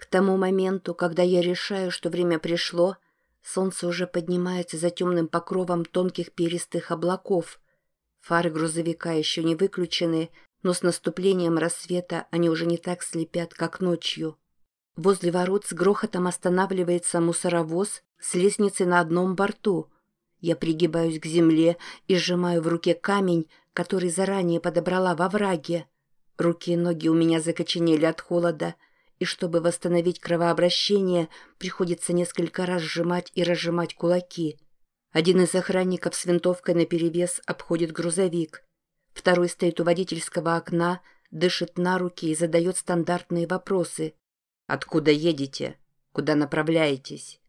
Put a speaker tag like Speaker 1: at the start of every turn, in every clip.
Speaker 1: К тому моменту, когда я решаю, что время пришло, солнце уже поднимается за темным покровом тонких перистых облаков. Фары грузовика еще не выключены, но с наступлением рассвета они уже не так слепят, как ночью. Возле ворот с грохотом останавливается мусоровоз с лестницей на одном борту. Я пригибаюсь к земле и сжимаю в руке камень, который заранее подобрала во враге. Руки и ноги у меня закоченели от холода — и чтобы восстановить кровообращение, приходится несколько раз сжимать и разжимать кулаки. Один из охранников с винтовкой наперевес обходит грузовик. Второй стоит у водительского окна, дышит на руки и задает стандартные вопросы. «Откуда едете? Куда направляетесь?»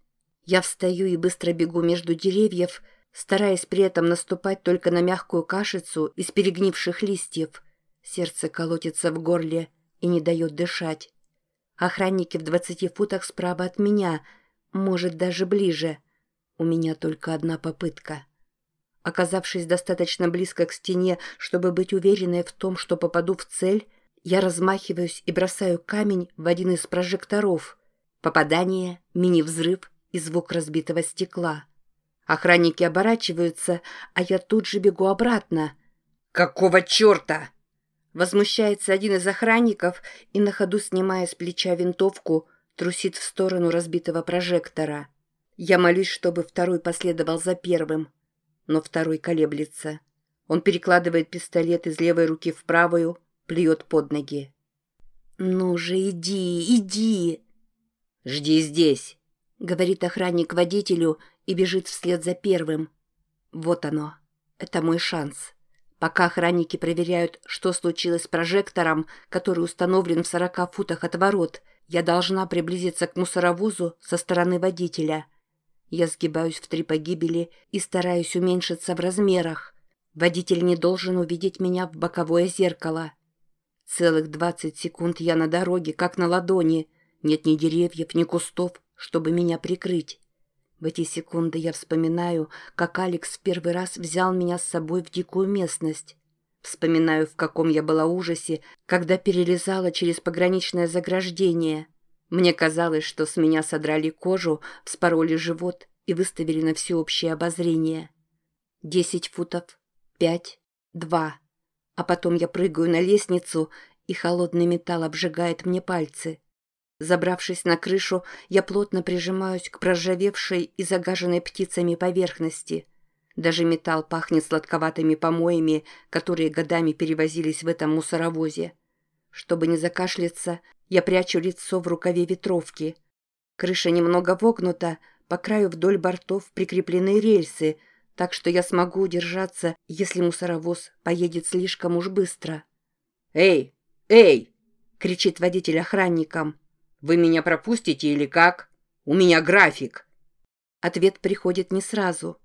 Speaker 1: Я встаю и быстро бегу между деревьев, стараясь при этом наступать только на мягкую кашицу из перегнивших листьев. Сердце колотится в горле и не дает дышать. Охранники в двадцати футах справа от меня, может, даже ближе. У меня только одна попытка. Оказавшись достаточно близко к стене, чтобы быть уверенной в том, что попаду в цель, я размахиваюсь и бросаю камень в один из прожекторов. Попадание, мини-взрыв и звук разбитого стекла. Охранники оборачиваются, а я тут же бегу обратно. «Какого черта?» Возмущается один из охранников и на ходу, снимая с плеча винтовку, трусит в сторону разбитого прожектора. Я молюсь, чтобы второй последовал за первым. Но второй колеблется. Он перекладывает пистолет из левой руки в правую, плюет под ноги. «Ну же, иди, иди!» «Жди здесь», — говорит охранник водителю и бежит вслед за первым. Вот оно. Это мой шанс. Пока охранники проверяют, что случилось с прожектором, который установлен в 40 футах от ворот, я должна приблизиться к мусоровозу со стороны водителя. Я сгибаюсь в три погибели и стараюсь уменьшиться в размерах. Водитель не должен увидеть меня в боковое зеркало. Целых 20 секунд я на дороге, как на ладони. Нет ни деревьев, ни кустов, чтобы меня прикрыть. В эти секунды я вспоминаю, как Алекс в первый раз взял меня с собой в дикую местность. Вспоминаю, в каком я была ужасе, когда перелезала через пограничное заграждение. Мне казалось, что с меня содрали кожу, вспороли живот и выставили на всеобщее обозрение. Десять футов, пять, два. А потом я прыгаю на лестницу, и холодный металл обжигает мне пальцы. Забравшись на крышу, я плотно прижимаюсь к проржавевшей и загаженной птицами поверхности. Даже металл пахнет сладковатыми помоями, которые годами перевозились в этом мусоровозе. Чтобы не закашляться, я прячу лицо в рукаве ветровки. Крыша немного вогнута, по краю вдоль бортов прикреплены рельсы, так что я смогу удержаться, если мусоровоз поедет слишком уж быстро. «Эй! Эй!» — кричит водитель охранникам. Вы меня пропустите или как? У меня график. Ответ приходит не сразу.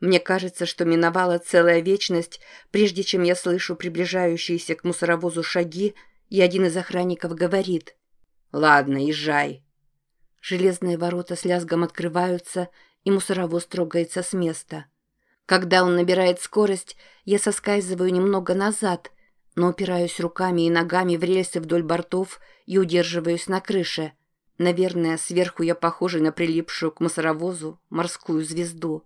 Speaker 1: Мне кажется, что миновала целая вечность, прежде чем я слышу приближающиеся к мусоровозу шаги, и один из охранников говорит «Ладно, езжай». Железные ворота с лязгом открываются, и мусоровоз трогается с места. Когда он набирает скорость, я соскальзываю немного назад, но упираюсь руками и ногами в рельсы вдоль бортов и удерживаюсь на крыше. Наверное, сверху я похожа на прилипшую к мусоровозу морскую звезду.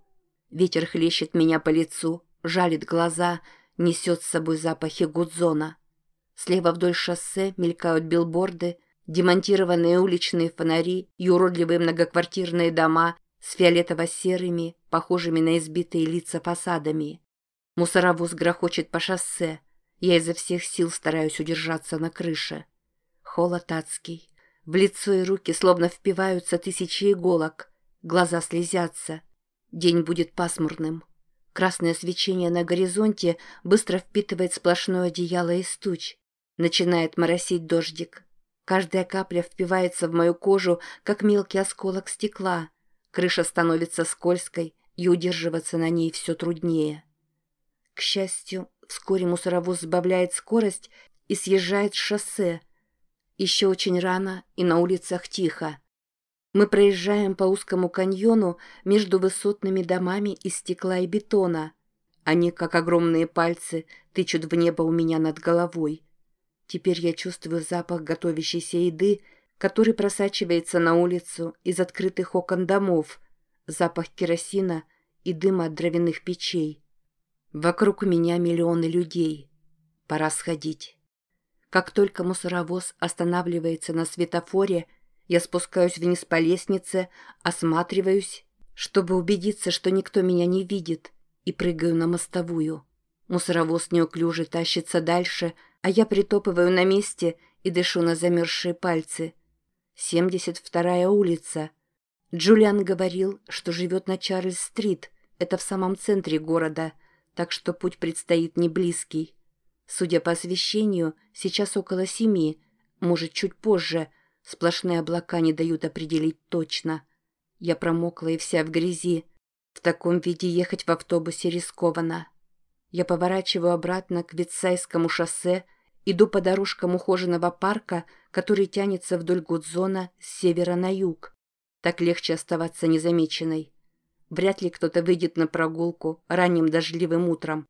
Speaker 1: Ветер хлещет меня по лицу, жалит глаза, несет с собой запахи гудзона. Слева вдоль шоссе мелькают билборды, демонтированные уличные фонари и уродливые многоквартирные дома с фиолетово-серыми, похожими на избитые лица фасадами. Мусоровоз грохочет по шоссе. Я изо всех сил стараюсь удержаться на крыше. Холод адский. В лицо и руки словно впиваются тысячи иголок. Глаза слезятся. День будет пасмурным. Красное свечение на горизонте быстро впитывает сплошное одеяло из туч. Начинает моросить дождик. Каждая капля впивается в мою кожу, как мелкий осколок стекла. Крыша становится скользкой, и удерживаться на ней все труднее. К счастью, вскоре мусоровоз сбавляет скорость и съезжает с шоссе, еще очень рано, и на улицах тихо. Мы проезжаем по узкому каньону между высотными домами из стекла и бетона. Они, как огромные пальцы, тычут в небо у меня над головой. Теперь я чувствую запах готовящейся еды, который просачивается на улицу из открытых окон домов, запах керосина и дыма от дровяных печей. Вокруг меня миллионы людей. Пора сходить. Как только мусоровоз останавливается на светофоре, я спускаюсь вниз по лестнице, осматриваюсь, чтобы убедиться, что никто меня не видит, и прыгаю на мостовую. Мусоровоз неуклюже тащится дальше, а я притопываю на месте и дышу на замерзшие пальцы. 72-я улица. Джулиан говорил, что живет на Чарльз-стрит, это в самом центре города, так что путь предстоит не близкий. Судя по освещению, сейчас около семи, может, чуть позже. Сплошные облака не дают определить точно. Я промокла и вся в грязи. В таком виде ехать в автобусе рискованно. Я поворачиваю обратно к Витсайскому шоссе, иду по дорожкам ухоженного парка, который тянется вдоль Гудзона с севера на юг. Так легче оставаться незамеченной. Вряд ли кто-то выйдет на прогулку ранним дождливым утром.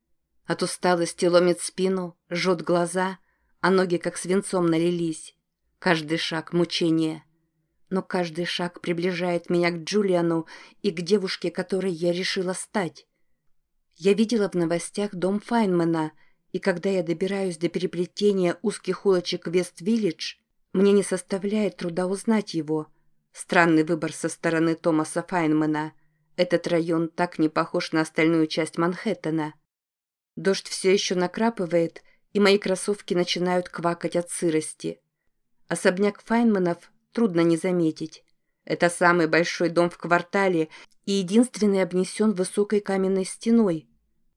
Speaker 1: От усталости ломит спину, жжет глаза, а ноги как свинцом налились. Каждый шаг — мучение. Но каждый шаг приближает меня к Джулиану и к девушке, которой я решила стать. Я видела в новостях дом Файнмана, и когда я добираюсь до переплетения узких улочек Вест-Виллидж, мне не составляет труда узнать его. Странный выбор со стороны Томаса Файнмана. Этот район так не похож на остальную часть Манхэттена. Дождь все еще накрапывает, и мои кроссовки начинают квакать от сырости. Особняк Файнманов трудно не заметить. Это самый большой дом в квартале и единственный обнесен высокой каменной стеной.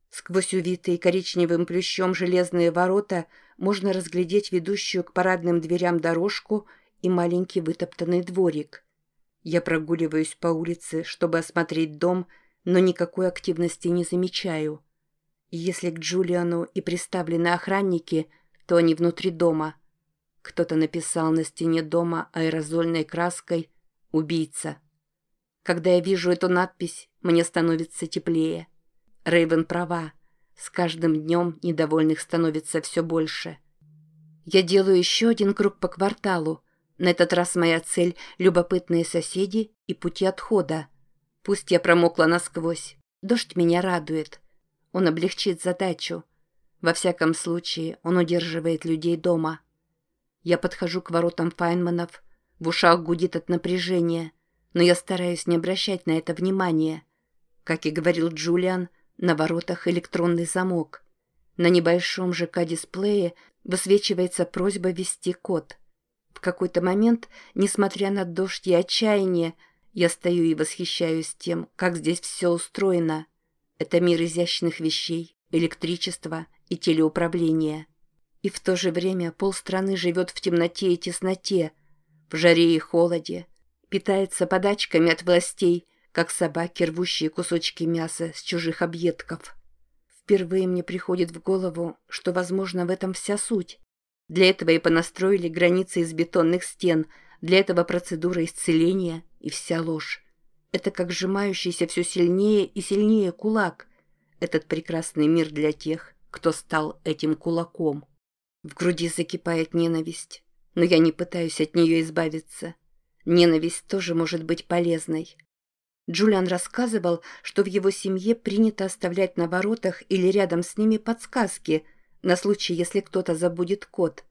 Speaker 1: Сквозь увитые коричневым плющом железные ворота можно разглядеть ведущую к парадным дверям дорожку и маленький вытоптанный дворик. Я прогуливаюсь по улице, чтобы осмотреть дом, но никакой активности не замечаю. Если к Джулиану и приставлены охранники, то они внутри дома. Кто-то написал на стене дома аэрозольной краской «Убийца». Когда я вижу эту надпись, мне становится теплее. Рейвен права. С каждым днем недовольных становится все больше. Я делаю еще один круг по кварталу. На этот раз моя цель — любопытные соседи и пути отхода. Пусть я промокла насквозь. Дождь меня радует. Он облегчит задачу. Во всяком случае, он удерживает людей дома. Я подхожу к воротам Файнманов. В ушах гудит от напряжения, но я стараюсь не обращать на это внимания. Как и говорил Джулиан, на воротах электронный замок. На небольшом ЖК-дисплее высвечивается просьба ввести код. В какой-то момент, несмотря на дождь и отчаяние, я стою и восхищаюсь тем, как здесь все устроено. Это мир изящных вещей, электричества и телеуправления. И в то же время полстраны живет в темноте и тесноте, в жаре и холоде, питается подачками от властей, как собаки, рвущие кусочки мяса с чужих объедков. Впервые мне приходит в голову, что, возможно, в этом вся суть. Для этого и понастроили границы из бетонных стен, для этого процедура исцеления и вся ложь. Это как сжимающийся все сильнее и сильнее кулак. Этот прекрасный мир для тех, кто стал этим кулаком. В груди закипает ненависть, но я не пытаюсь от нее избавиться. Ненависть тоже может быть полезной. Джулиан рассказывал, что в его семье принято оставлять на воротах или рядом с ними подсказки на случай, если кто-то забудет код.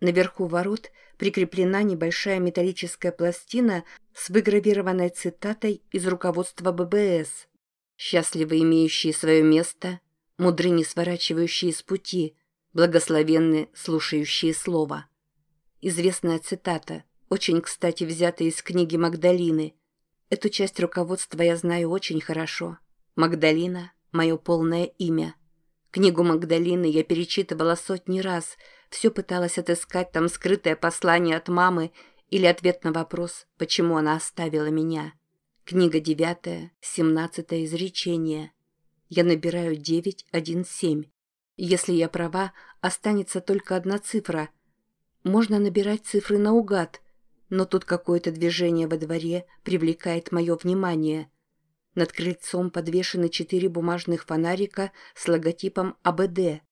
Speaker 1: Наверху ворот прикреплена небольшая металлическая пластина с выгравированной цитатой из руководства ББС. «Счастливы имеющие свое место, мудры не сворачивающие с пути, благословенны слушающие слово». Известная цитата, очень кстати взята из книги Магдалины. Эту часть руководства я знаю очень хорошо. Магдалина – мое полное имя. Книгу Магдалины я перечитывала сотни раз – все пыталась отыскать там скрытое послание от мамы или ответ на вопрос, почему она оставила меня. Книга девятая, семнадцатое изречение. Я набираю девять, один, семь. Если я права, останется только одна цифра. Можно набирать цифры наугад, но тут какое-то движение во дворе привлекает мое внимание. Над крыльцом подвешены четыре бумажных фонарика с логотипом АБД.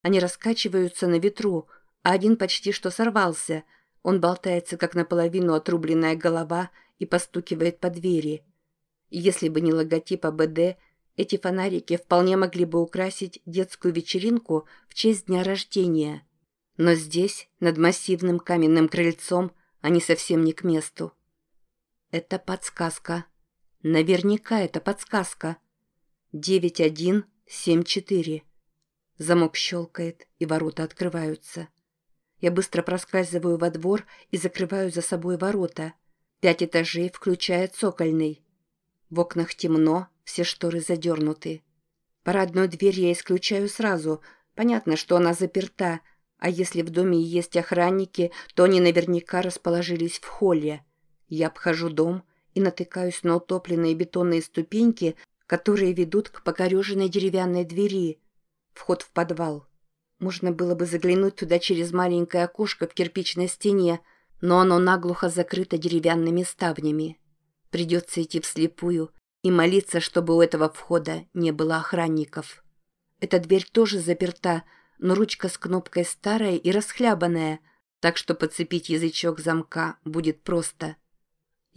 Speaker 1: Они раскачиваются на ветру, а один почти что сорвался. Он болтается, как наполовину отрубленная голова, и постукивает по двери. Если бы не логотип АБД, эти фонарики вполне могли бы украсить детскую вечеринку в честь дня рождения. Но здесь, над массивным каменным крыльцом, они совсем не к месту. Это подсказка. Наверняка это подсказка. 9174. Замок щелкает, и ворота открываются. Я быстро проскальзываю во двор и закрываю за собой ворота. Пять этажей, включая цокольный. В окнах темно, все шторы задернуты. Парадную дверь я исключаю сразу. Понятно, что она заперта, а если в доме есть охранники, то они наверняка расположились в холле. Я обхожу дом и натыкаюсь на утопленные бетонные ступеньки, которые ведут к покореженной деревянной двери. Вход в подвал. Можно было бы заглянуть туда через маленькое окошко в кирпичной стене, но оно наглухо закрыто деревянными ставнями. Придется идти вслепую и молиться, чтобы у этого входа не было охранников. Эта дверь тоже заперта, но ручка с кнопкой старая и расхлябанная, так что подцепить язычок замка будет просто.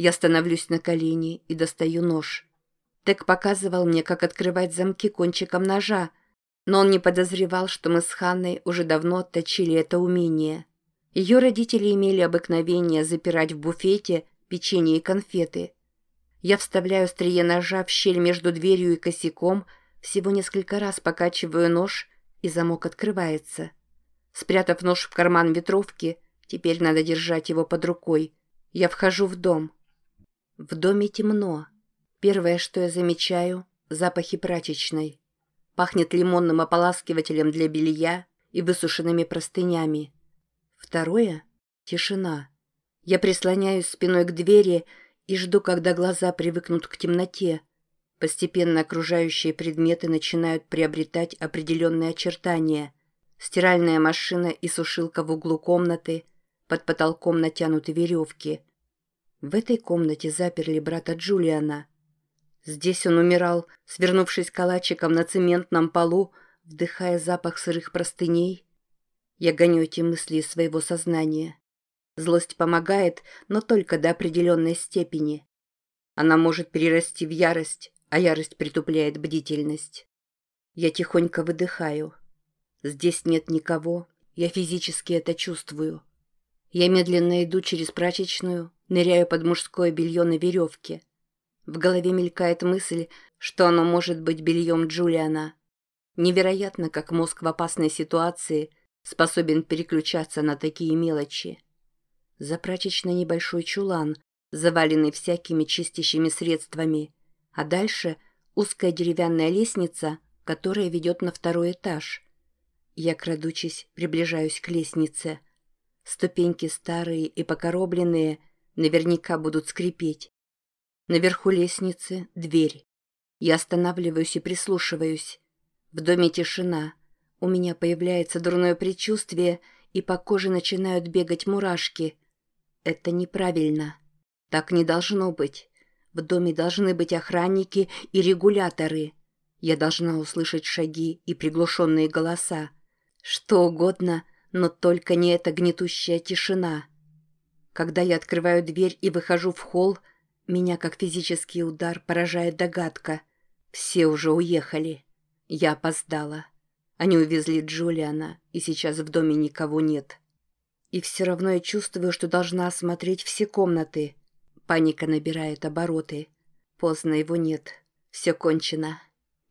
Speaker 1: Я становлюсь на колени и достаю нож. Тек показывал мне, как открывать замки кончиком ножа, но он не подозревал, что мы с Ханной уже давно отточили это умение. Ее родители имели обыкновение запирать в буфете печенье и конфеты. Я вставляю острие ножа в щель между дверью и косяком, всего несколько раз покачиваю нож, и замок открывается. Спрятав нож в карман ветровки, теперь надо держать его под рукой. Я вхожу в дом. В доме темно. Первое, что я замечаю – запахи прачечной. Пахнет лимонным ополаскивателем для белья и высушенными простынями. Второе – тишина. Я прислоняюсь спиной к двери и жду, когда глаза привыкнут к темноте. Постепенно окружающие предметы начинают приобретать определенные очертания. Стиральная машина и сушилка в углу комнаты, под потолком натянуты веревки. В этой комнате заперли брата Джулиана – Здесь он умирал, свернувшись калачиком на цементном полу, вдыхая запах сырых простыней. Я гоню эти мысли из своего сознания. Злость помогает, но только до определенной степени. Она может перерасти в ярость, а ярость притупляет бдительность. Я тихонько выдыхаю. Здесь нет никого, я физически это чувствую. Я медленно иду через прачечную, ныряю под мужское белье на веревке. В голове мелькает мысль, что оно может быть бельем Джулиана. Невероятно, как мозг в опасной ситуации способен переключаться на такие мелочи. Запрачечный небольшой чулан, заваленный всякими чистящими средствами, а дальше узкая деревянная лестница, которая ведет на второй этаж. Я, крадучись, приближаюсь к лестнице. Ступеньки старые и покоробленные наверняка будут скрипеть. Наверху лестницы — дверь. Я останавливаюсь и прислушиваюсь. В доме тишина. У меня появляется дурное предчувствие, и по коже начинают бегать мурашки. Это неправильно. Так не должно быть. В доме должны быть охранники и регуляторы. Я должна услышать шаги и приглушенные голоса. Что угодно, но только не эта гнетущая тишина. Когда я открываю дверь и выхожу в холл, меня, как физический удар, поражает догадка. Все уже уехали. Я опоздала. Они увезли Джулиана, и сейчас в доме никого нет. И все равно я чувствую, что должна осмотреть все комнаты. Паника набирает обороты. Поздно его нет. Все кончено.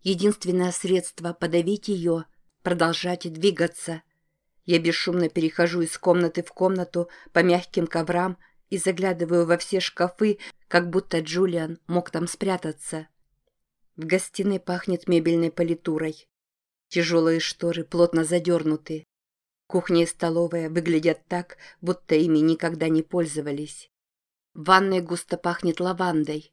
Speaker 1: Единственное средство подавить ее — продолжать двигаться. Я бесшумно перехожу из комнаты в комнату по мягким коврам и заглядываю во все шкафы, как будто Джулиан мог там спрятаться. В гостиной пахнет мебельной политурой. Тяжелые шторы плотно задернуты. Кухня и столовая выглядят так, будто ими никогда не пользовались. В ванной густо пахнет лавандой.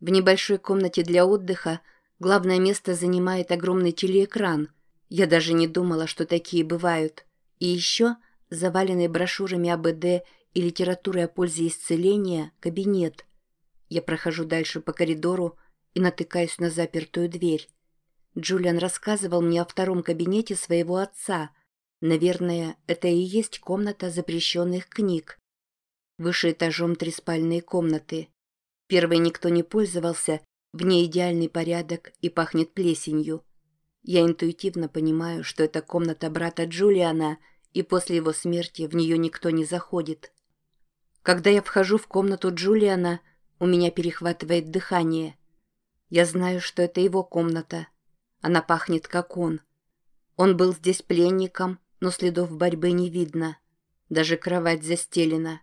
Speaker 1: В небольшой комнате для отдыха главное место занимает огромный телеэкран. Я даже не думала, что такие бывают. И еще заваленный брошюрами АБД и литературой о пользе исцеления кабинет – я прохожу дальше по коридору и натыкаюсь на запертую дверь. Джулиан рассказывал мне о втором кабинете своего отца. Наверное, это и есть комната запрещенных книг. Выше этажом три спальные комнаты. Первой никто не пользовался, в ней идеальный порядок и пахнет плесенью. Я интуитивно понимаю, что это комната брата Джулиана, и после его смерти в нее никто не заходит. Когда я вхожу в комнату Джулиана, у меня перехватывает дыхание. Я знаю, что это его комната. Она пахнет, как он. Он был здесь пленником, но следов борьбы не видно. Даже кровать застелена.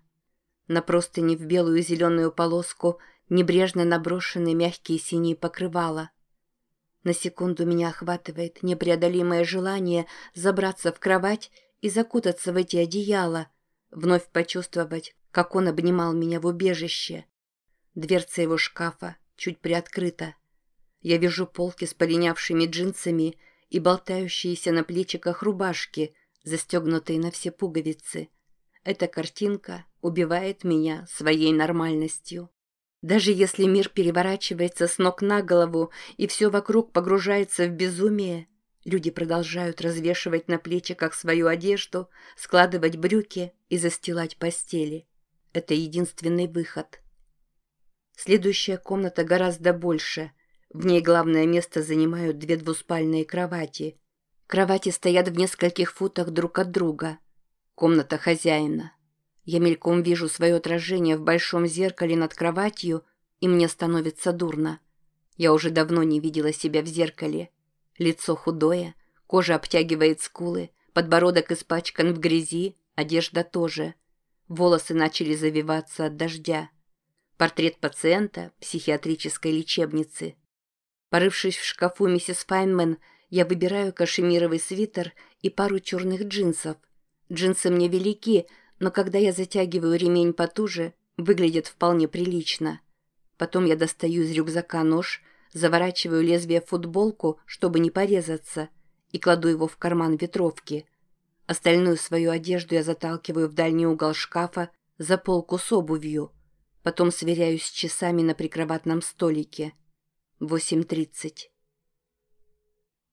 Speaker 1: На простыне в белую и зеленую полоску небрежно наброшены мягкие синие покрывала. На секунду меня охватывает непреодолимое желание забраться в кровать и закутаться в эти одеяла, вновь почувствовать, как он обнимал меня в убежище. Дверца его шкафа чуть приоткрыта. Я вижу полки с полинявшими джинсами и болтающиеся на плечиках рубашки, застегнутые на все пуговицы. Эта картинка убивает меня своей нормальностью. Даже если мир переворачивается с ног на голову и все вокруг погружается в безумие, люди продолжают развешивать на плечиках свою одежду, складывать брюки и застилать постели. Это единственный выход. Следующая комната гораздо больше. В ней главное место занимают две двуспальные кровати. Кровати стоят в нескольких футах друг от друга. Комната хозяина. Я мельком вижу свое отражение в большом зеркале над кроватью, и мне становится дурно. Я уже давно не видела себя в зеркале. Лицо худое, кожа обтягивает скулы, подбородок испачкан в грязи, одежда тоже. Волосы начали завиваться от дождя. Портрет пациента психиатрической лечебницы. Порывшись в шкафу миссис Файнман, я выбираю кашемировый свитер и пару черных джинсов. Джинсы мне велики, но когда я затягиваю ремень потуже, выглядит вполне прилично. Потом я достаю из рюкзака нож, заворачиваю лезвие в футболку, чтобы не порезаться, и кладу его в карман ветровки. Остальную свою одежду я заталкиваю в дальний угол шкафа за полку с обувью. Потом сверяюсь с часами на прикроватном столике. 8.30.